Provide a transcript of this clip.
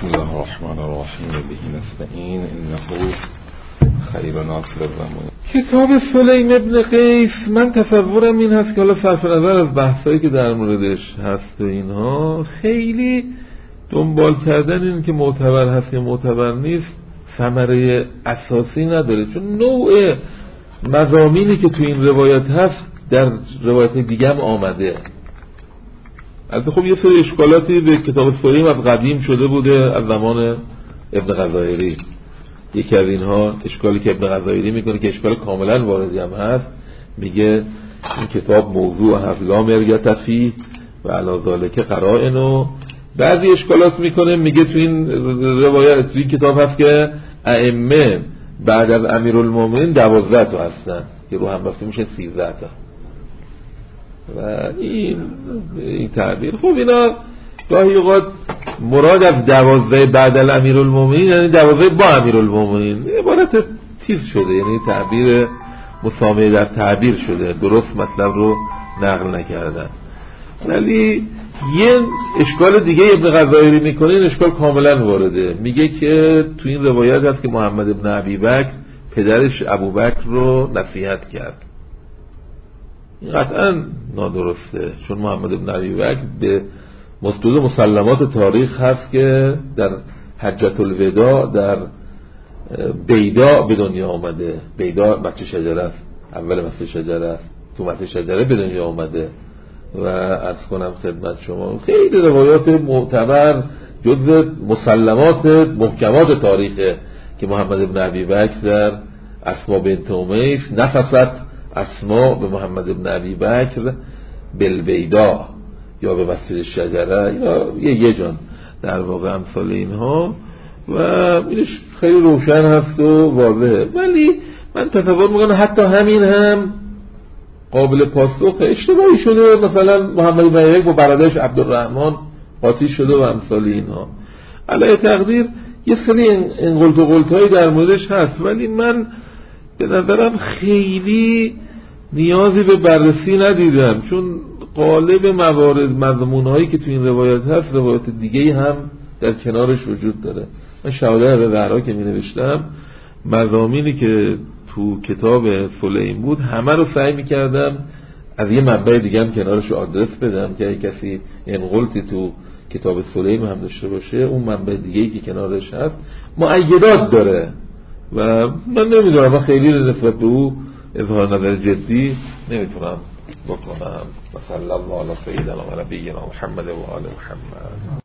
بسم الله الرحمن الرحیم. به نستعین. انه خیر ناصر کتاب سلیم ابن قیس. من تصورم این هست که حالا صرف نظر از بحثایی که در موردش هست و اینها خیلی دنبال کردن این که معتبر هست یا معتبر نیست ثمره اساسی نداره. چون نوع مزامینی که تو این روایت هست در روایت دیگه هم آمده. البته خب یه سری اشکالاتی به کتاب سلیم از قدیم شده بوده از زمان ابن غزایری. یکی از اینها اشکالی که ابن غزایری می‌کنه که اشکال کاملا واردی هم هست میگه این کتاب موضوع هست لا مرگت فی و علا ذالک قرائن. بعضی اشکالات می‌کنه میگه تو این روایت تو این کتاب هست که ائمه بعد از امیرالمومنین دوازده تا هستن که رو هم رفته میشه سیزده تا. و این این تعبیر. خب اینا گاهی اوقات مراد از دوازده بعد الامیر المومنین یعنی دوازده با امیر المومنین عبارت تیز شده یعنی تعبیر مسامه در تعبیر شده. درست مطلب رو نقل نکردن. ولی یه اشکال دیگه ابن غزایری می‌کنه این اشکال کاملا وارده. میگه که تو این روایت هست که محمد ابن عبی بکر پدرش ابو بکر رو نصیحت کرد. این قطعا نادرسته. چون محمد ابن عبی بکر به مستوز مسلمات تاریخ هست که در حجت الوداع در بیدا به دنیا آمده. بیدا بچه شجره است. اول مسجد شجره است. تو مسجد شجره به دنیا آمده. و ارز کنم خدمت شما خیلی روایات معتبر جز مسلمات محکمات تاریخه که محمد ابن عبی بکر در اسما بنت نفست اسما به محمد ابن عبی بکر بلبیدا یا به مسجد شجره یا یه یه جان در واقع امثال اینها و اینش خیلی روشن هست و واضحه. ولی من تصور می‌کنم حتی همین هم قابل پاسخ اشتباهی شده. مثلا محمد بن با برادرش عبدالرحمن قاطی شده و امثال اینها. علیه تقدیر یه سری انقلت و در موردش هست. ولی من به نظرم خیلی نیازی به بررسی ندیدم. چون قالب موارد مضمون هایی که تو این روایت هست روایت دیگه هم در کنارش وجود داره. من شهاده به زهرا که می نوشتم مضامینی که تو کتاب سلیم بود همه رو سعی می کردم از یه منبع دیگه هم کنارش آدرس بدم که کسی انقلتی تو کتاب سلیم هم داشته باشه اون منبع دیگه ای که کنارش هست معیدات داره. و من نمی‌دونم من خیلی نسبت به او اظهار نظر جدی نمی‌تونم بکنم. مثلا الله علی سیدنا و نبینا محمد و آل محمد.